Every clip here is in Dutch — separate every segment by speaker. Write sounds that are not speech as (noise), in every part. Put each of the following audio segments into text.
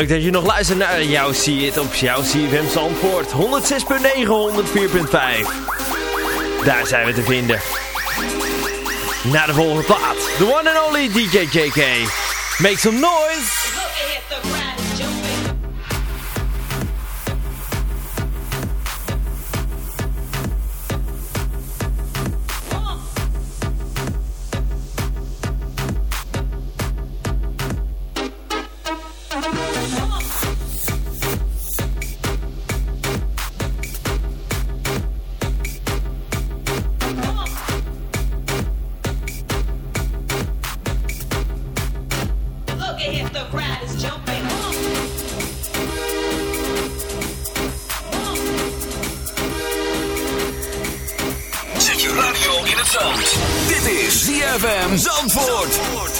Speaker 1: leuk dat je nog luistert naar jouw See It op jouw CFM Zandvoort. 106.9, 104.5. Daar zijn we te vinden. Na de volgende plaat. The one and only DJ JK. Make some noise. ZFM Zandvoort.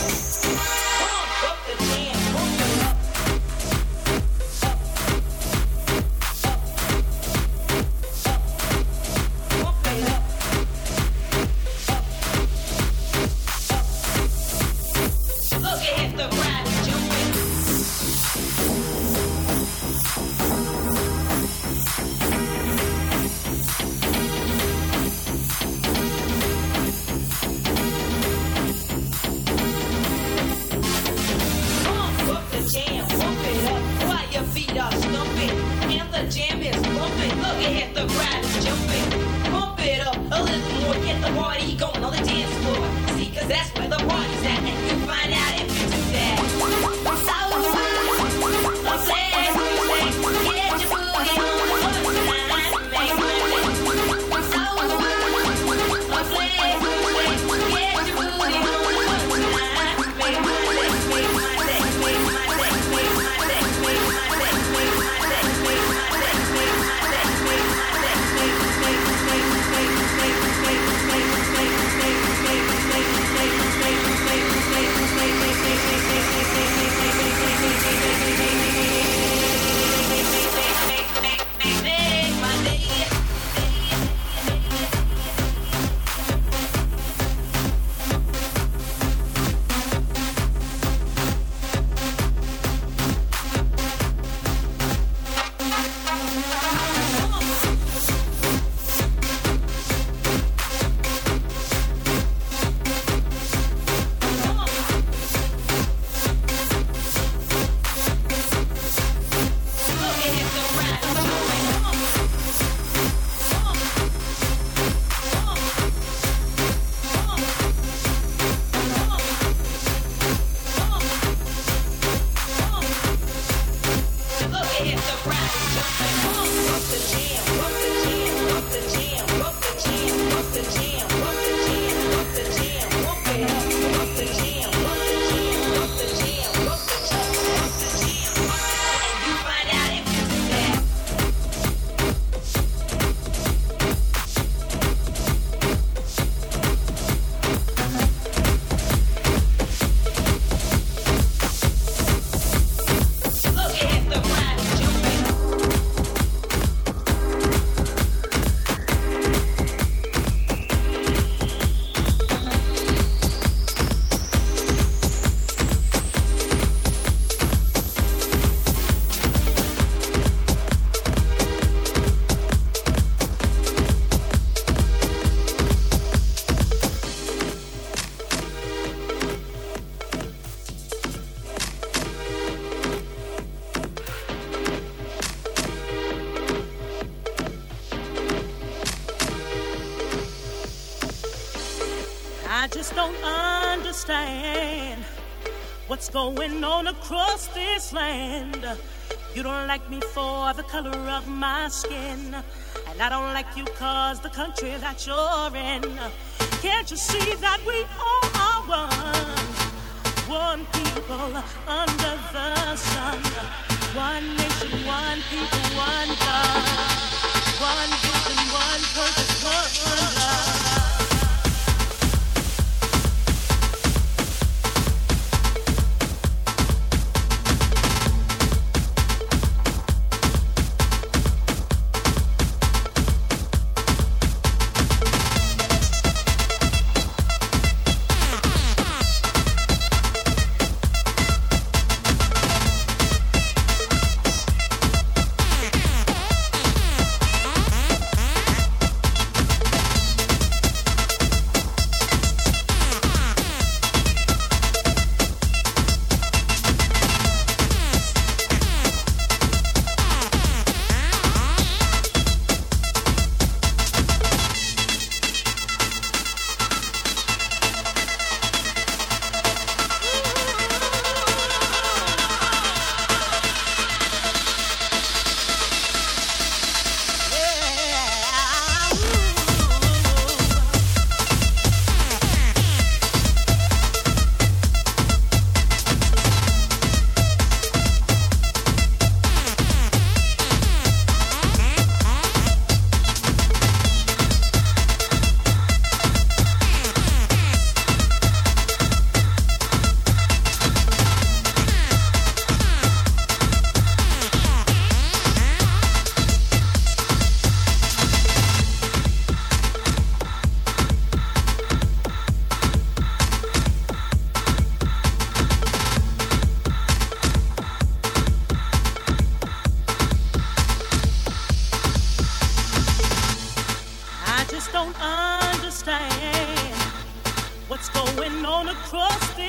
Speaker 2: Going on across this land. You don't like me for the color of my skin. And I don't like you cause the country that you're in. Can't you see that we all are one? One people under the sun. One nation, one people, one God.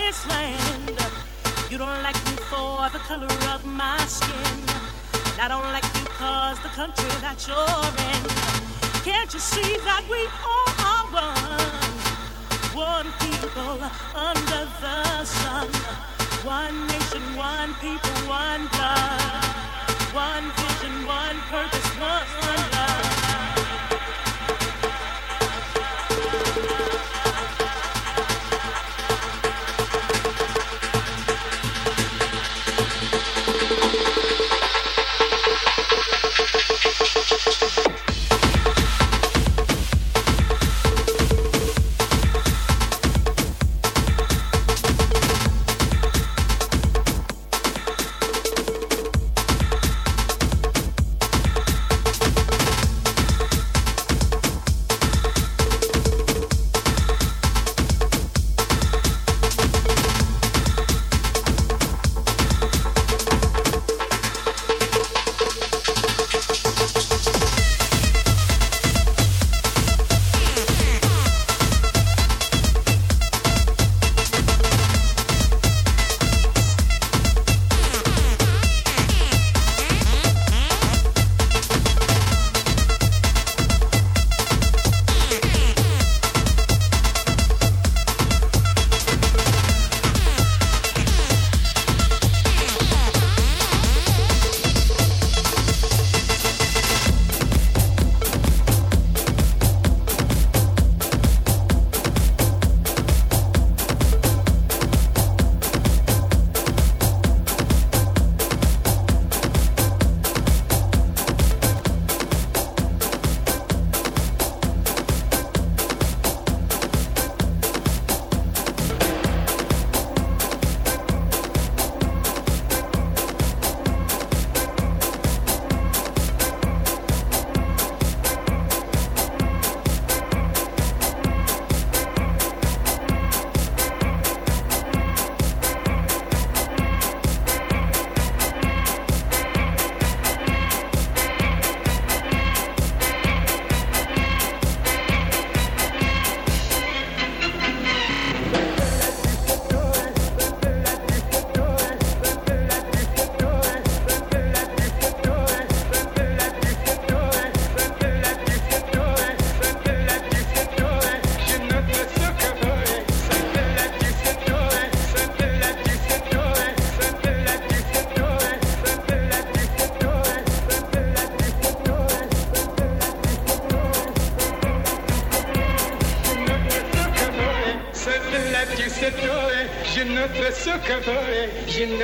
Speaker 2: This land. You don't like me for the color of my skin. And I don't like you cause the country that you're in. Can't you see that we all are one? One people under the sun. One nation, one people, one blood. One vision, one purpose, one love.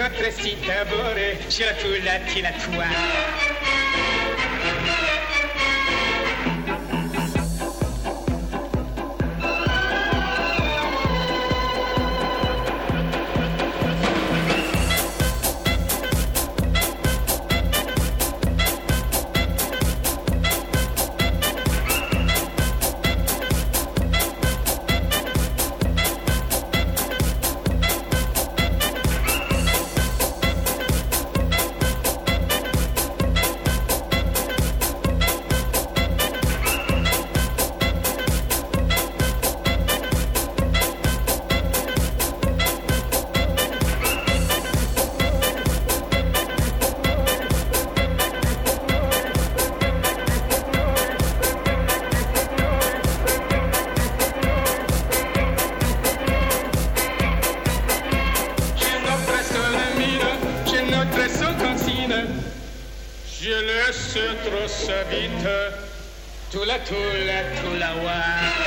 Speaker 3: crescita vorrei, c'è la culla, la tua. Winter, Tula Tula Tulawa.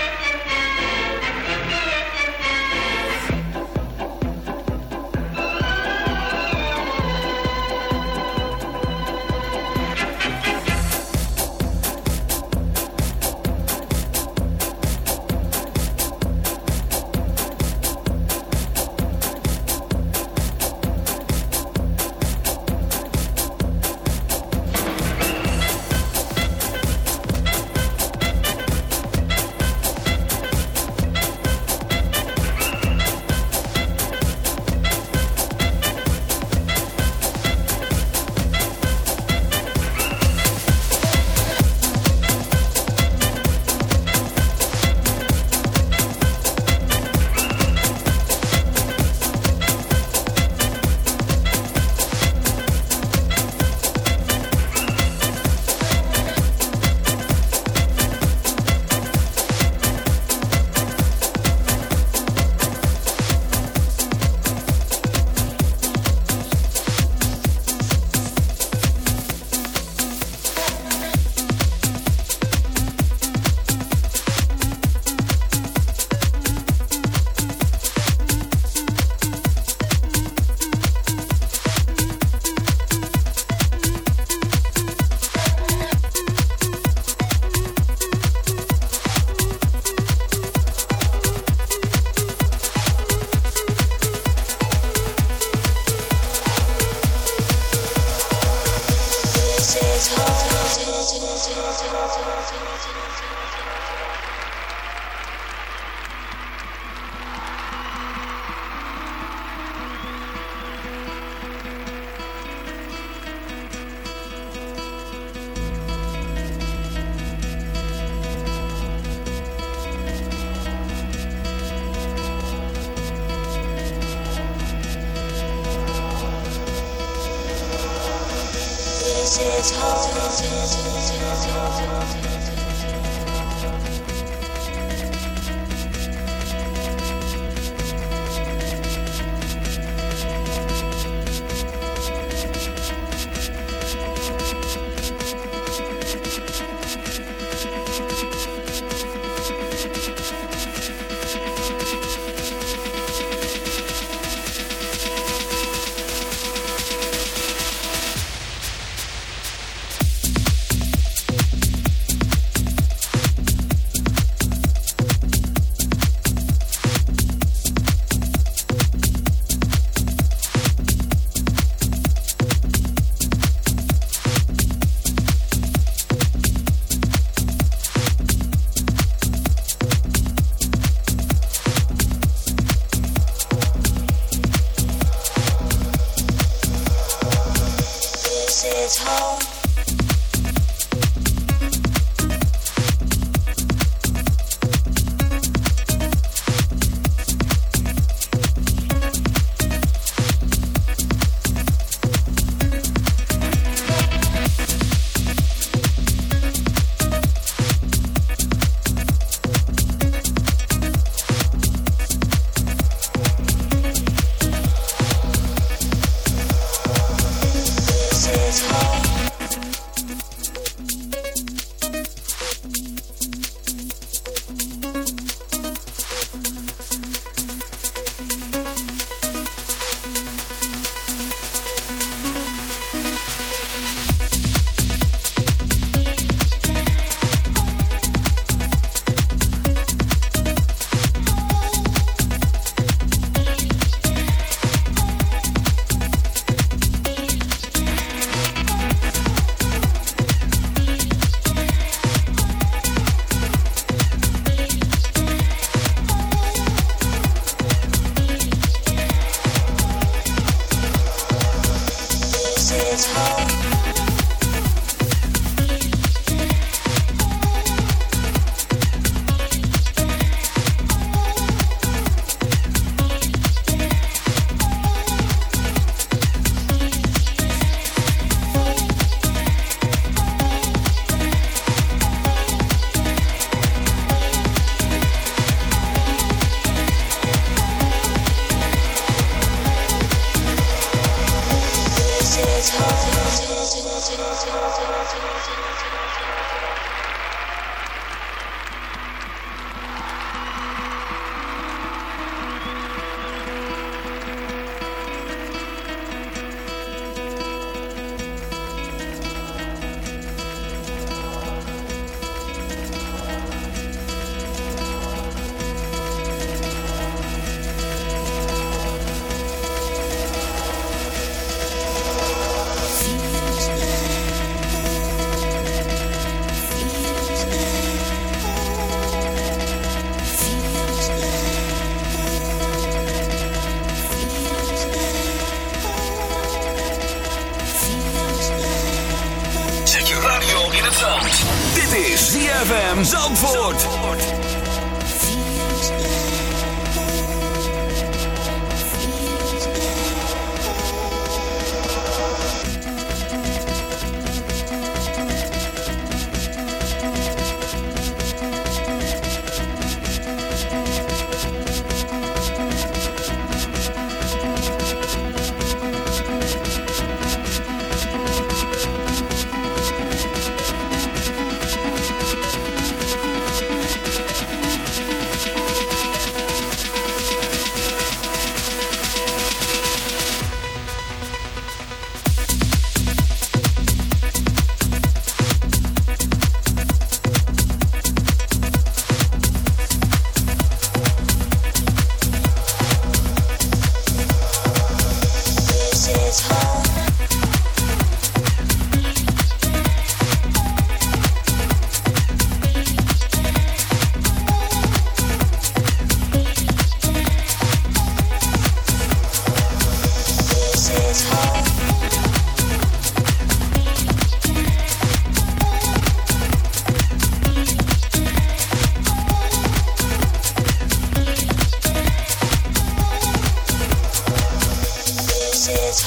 Speaker 4: Zandvoort.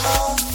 Speaker 4: home.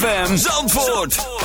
Speaker 4: Zandvoort.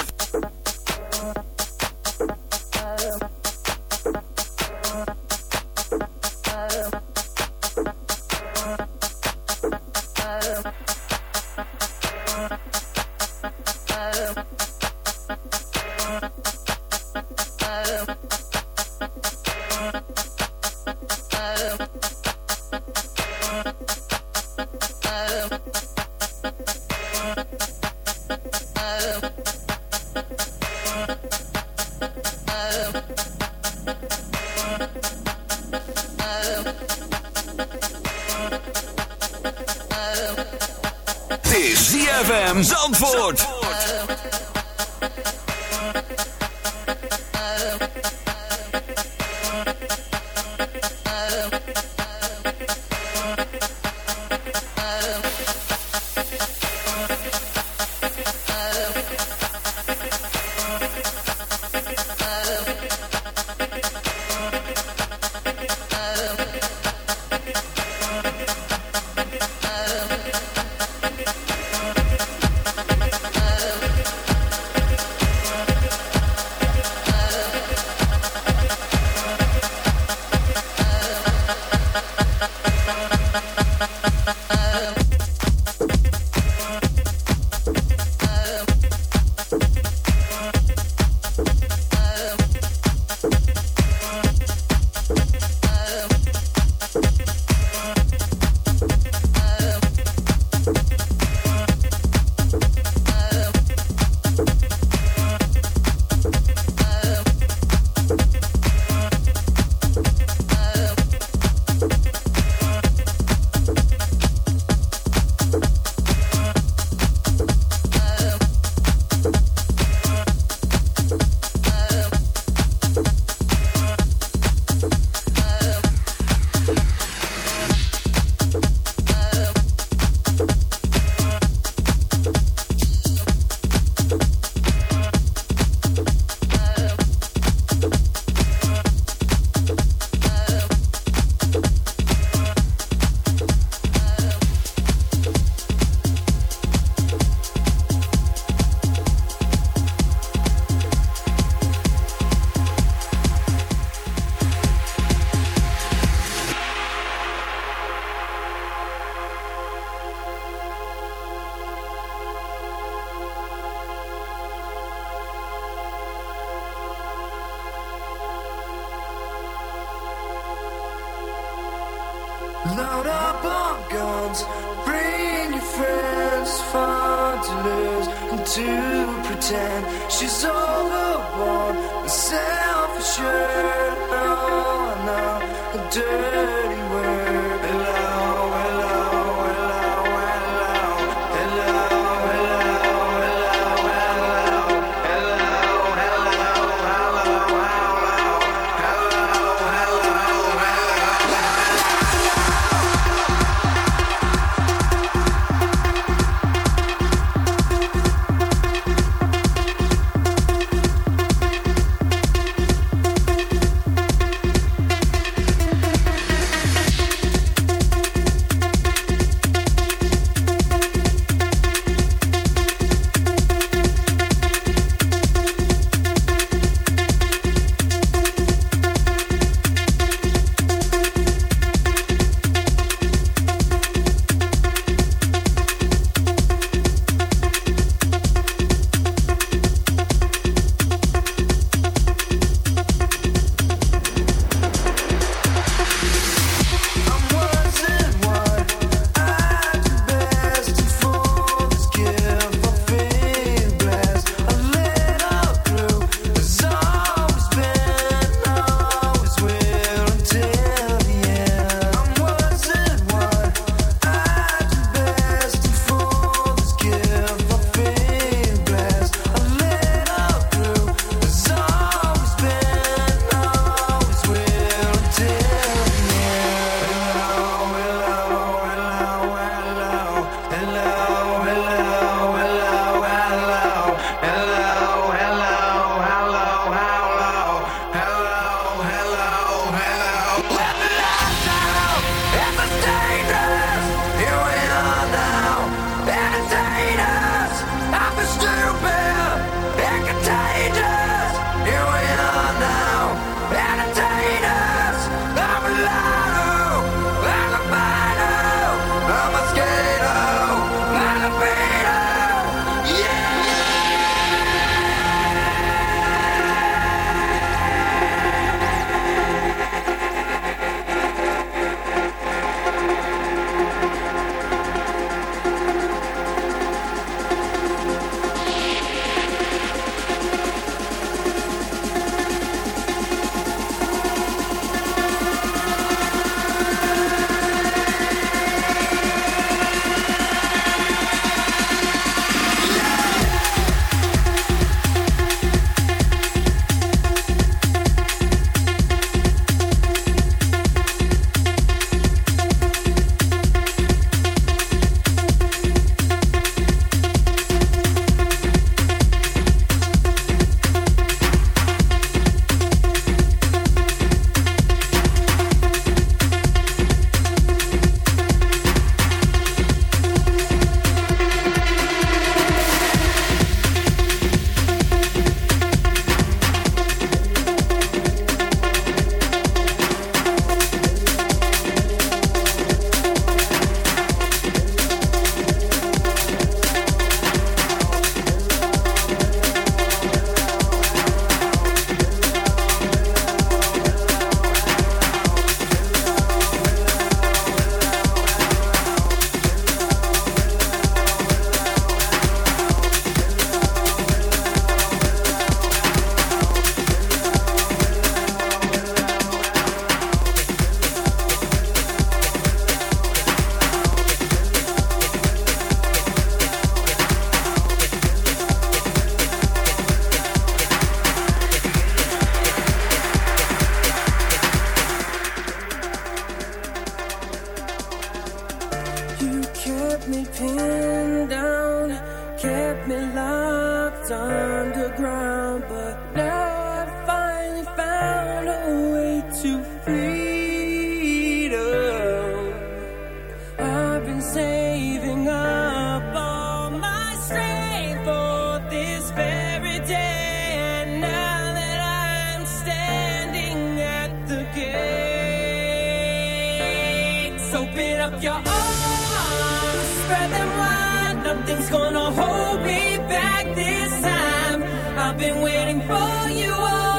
Speaker 5: open up
Speaker 4: your arms, spread them wide. Nothing's gonna hold
Speaker 6: me
Speaker 5: back this time. I've been waiting for you all.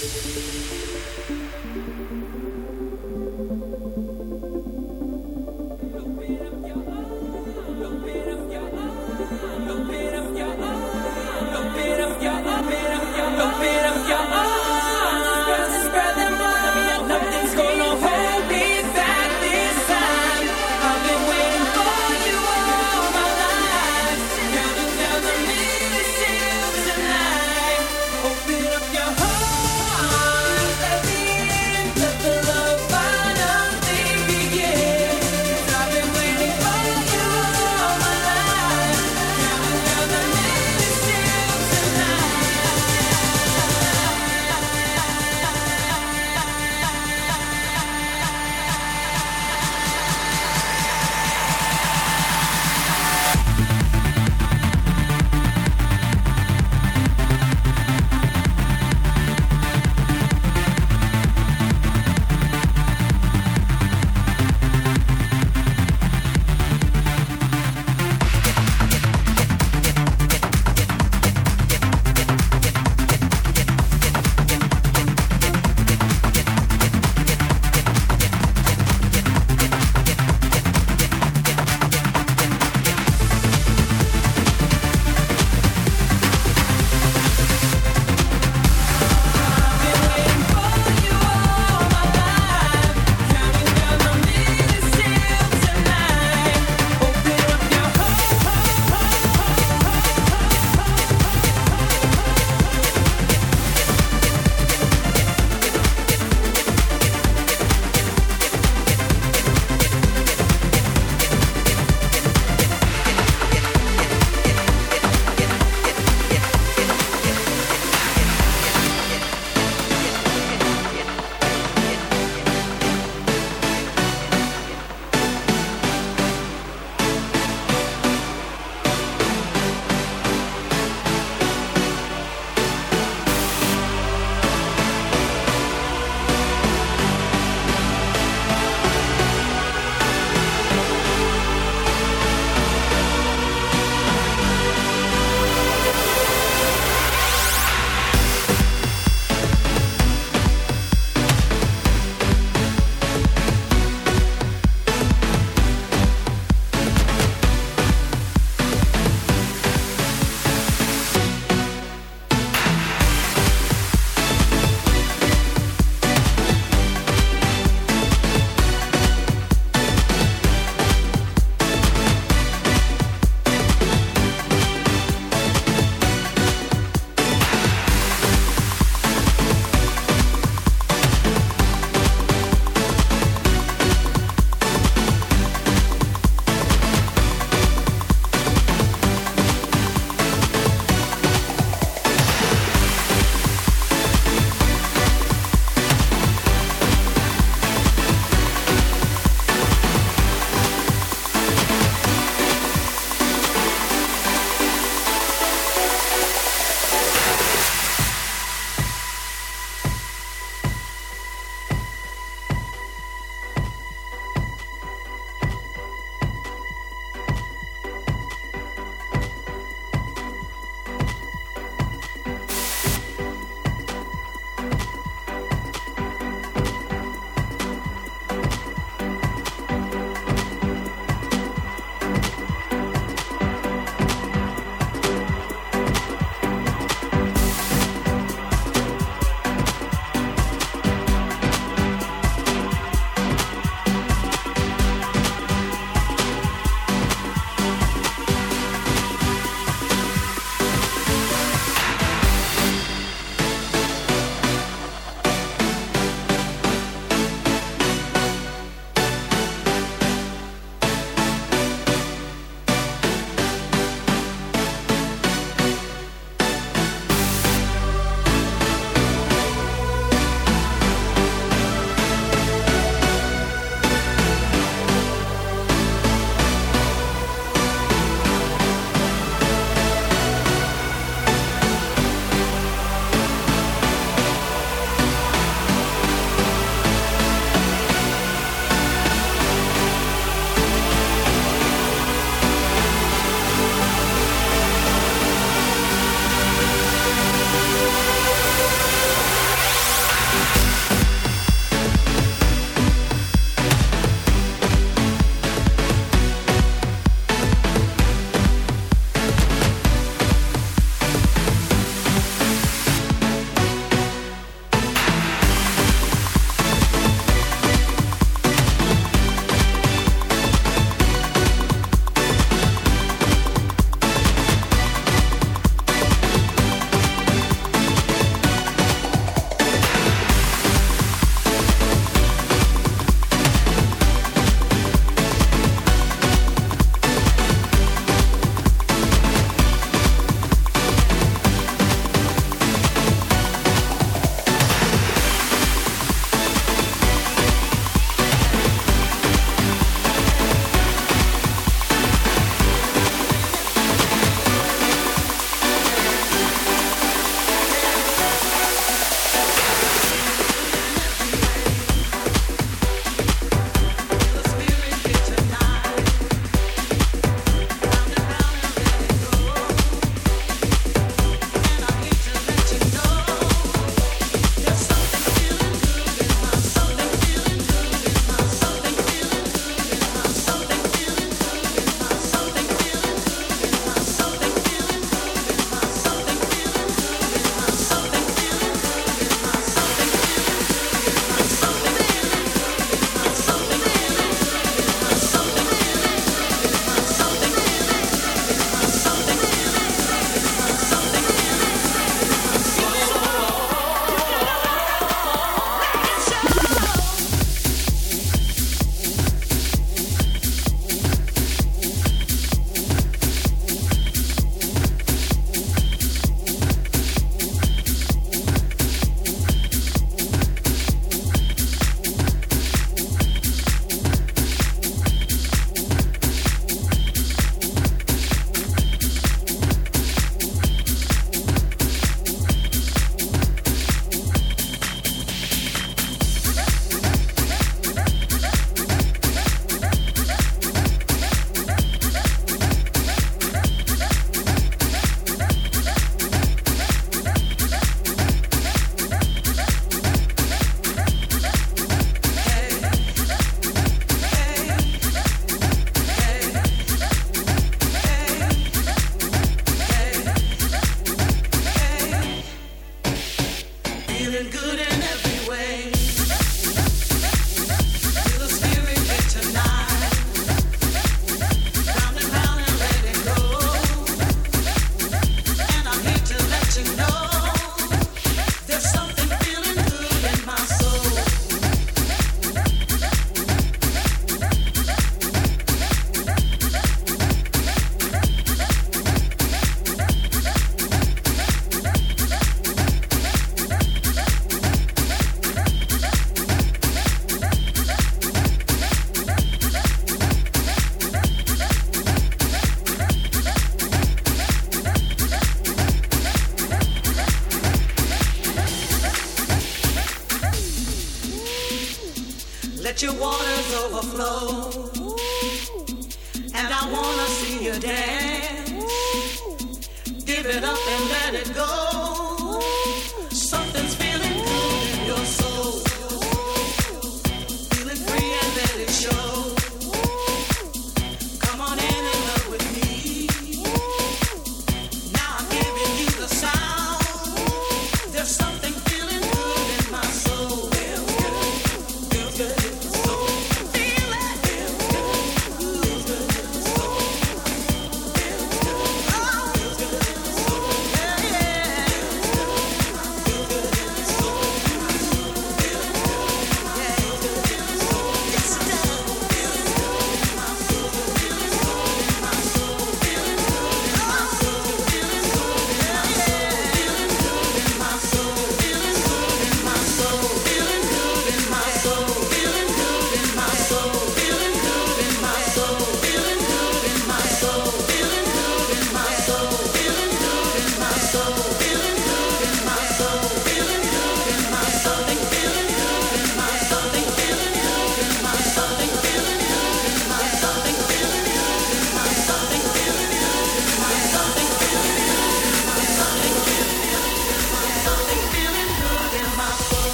Speaker 5: thank you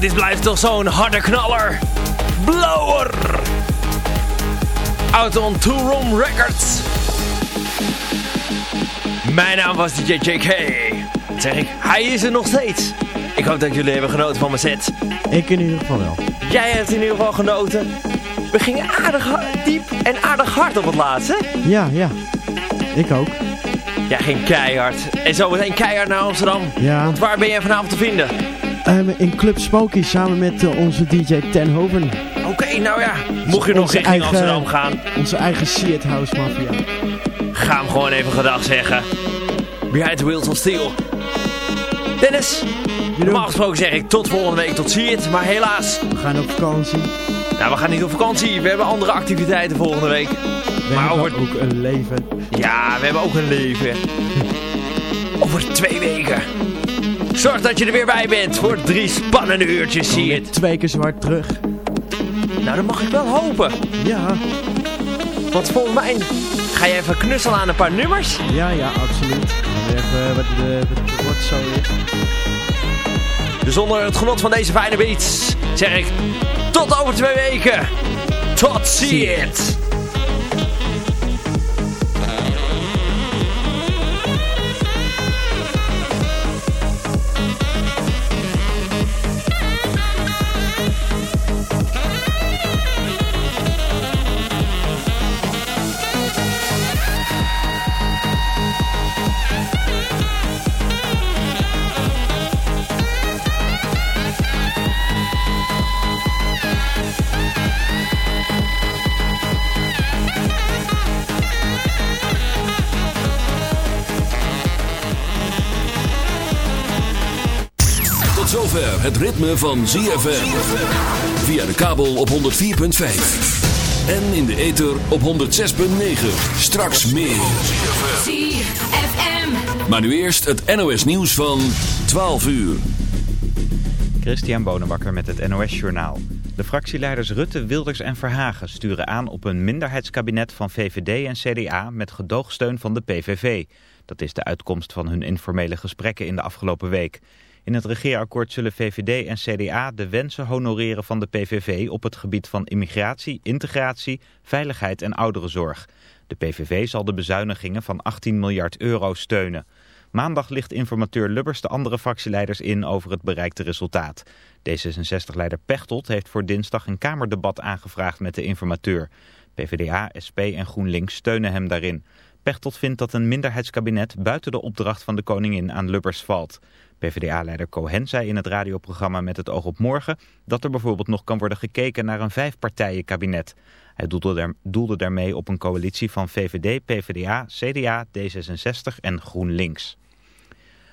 Speaker 6: dit blijft toch zo'n harde knaller. Blower. Out on Two Room Records. Mijn naam was DJ JK. Zeg ik? Hij is er nog steeds. Ik hoop dat jullie hebben genoten van mijn set.
Speaker 7: Ik in ieder geval wel.
Speaker 6: Jij hebt in ieder geval genoten. We gingen aardig diep en aardig hard op het laatste.
Speaker 7: Ja, ja. Ik ook.
Speaker 6: Jij ging keihard. En zometeen keihard naar Amsterdam.
Speaker 7: Ja.
Speaker 6: Want waar ben jij vanavond te vinden?
Speaker 7: Ehm, in Club Smoky samen met eh, onze DJ Tenhoven.
Speaker 6: Oké, nou ja. Mocht je nog richting
Speaker 7: eigen-
Speaker 6: Amsterdam gaan,
Speaker 7: Onze eigen Seat House Mafia.
Speaker 6: ga hem gewoon even gedag zeggen. Behind the Wheels of Steel. Dennis, normaal gesproken zeg ik tot volgende week, tot ziens. Maar helaas,
Speaker 7: We gaan op vakantie.
Speaker 6: nou, we gaan niet op vakantie. We hebben andere activiteiten volgende week.
Speaker 7: We
Speaker 6: Maar
Speaker 7: hebben
Speaker 6: over-
Speaker 7: ook een leven.
Speaker 6: Ja, we hebben ook een leven. (laughs) Over twee weken. Zorg dat je er weer bij bent voor drie spannende uurtjes, zie je het.
Speaker 7: Twee keer zwart terug.
Speaker 6: Nou, dat mag ik wel hopen.
Speaker 7: Ja,
Speaker 6: Want volgens mij ga je even knusselen aan een paar nummers.
Speaker 7: ja, ja, absoluut. Even wat de, wat rotzooi is.
Speaker 6: Dus zonder het genot van deze fijne beats zeg ik tot over twee weken. Tot ziens.
Speaker 4: Zover het ritme van ZFM. Via de kabel op 104.5. En in de ether op 106.9. Straks meer.
Speaker 2: ZFM.
Speaker 4: Maar nu eerst het NOS nieuws van 12 uur.
Speaker 8: Christian Bonenbakker met het NOS Journaal. De fractieleiders Rutte, Wilders en Verhagen sturen aan op een minderheidskabinet van VVD en CDA met gedoogsteun van de PVV. Dat is de uitkomst van hun informele gesprekken in de afgelopen week. In het regeerakkoord zullen VVD en CDA de wensen honoreren van de PVV op het gebied van immigratie, integratie, veiligheid en ouderenzorg. De PVV zal de bezuinigingen van 18 miljard euro steunen. Maandag ligt informateur Lubbers de andere fractieleiders in over het bereikte resultaat. D66-leider Pechtold heeft voor dinsdag een kamerdebat aangevraagd met de informateur. PvdA, SP en GroenLinks steunen hem daarin. Pechtold vindt dat een minderheidskabinet buiten de opdracht van de koningin aan Lubbers valt. PvdA-leider Cohen zei in het radioprogramma Met het oog op morgen... dat er bijvoorbeeld nog kan worden gekeken naar een vijfpartijenkabinet. Hij doelde, daar, doelde daarmee op een coalitie van VVD, PvdA, CDA, D66 en GroenLinks.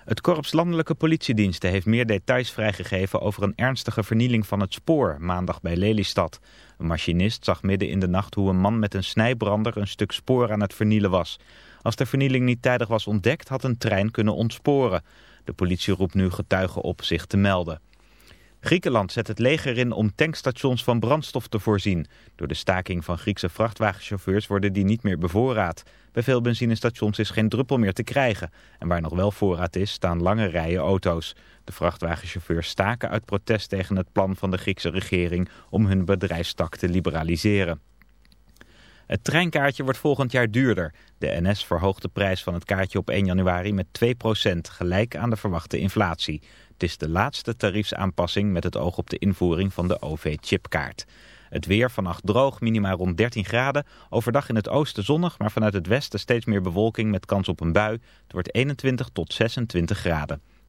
Speaker 8: Het Korps Landelijke Politiediensten heeft meer details vrijgegeven over een ernstige vernieling van het spoor maandag bij Lelystad. Een machinist zag midden in de nacht hoe een man met een snijbrander een stuk spoor aan het vernielen was. Als de vernieling niet tijdig was ontdekt had een trein kunnen ontsporen. De politie roept nu getuigen op zich te melden. Griekenland zet het leger in om tankstations van brandstof te voorzien. Door de staking van Griekse vrachtwagenchauffeurs worden die niet meer bevoorraad. Bij veel benzinestations is geen druppel meer te krijgen. En waar nog wel voorraad is, staan lange rijen auto's. De vrachtwagenchauffeurs staken uit protest tegen het plan van de Griekse regering om hun bedrijfstak te liberaliseren. Het treinkaartje wordt volgend jaar duurder. De NS verhoogt de prijs van het kaartje op 1 januari met 2%, gelijk aan de verwachte inflatie. Het is de laatste tariefsaanpassing met het oog op de invoering van de OV-chipkaart. Het weer vannacht droog, minima rond 13 graden. Overdag in het oosten zonnig, maar vanuit het westen steeds meer bewolking met kans op een bui. Het wordt 21 tot 26 graden.